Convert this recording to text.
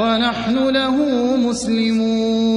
وَنَحْنُ لَهُ مُسْلِمُونَ.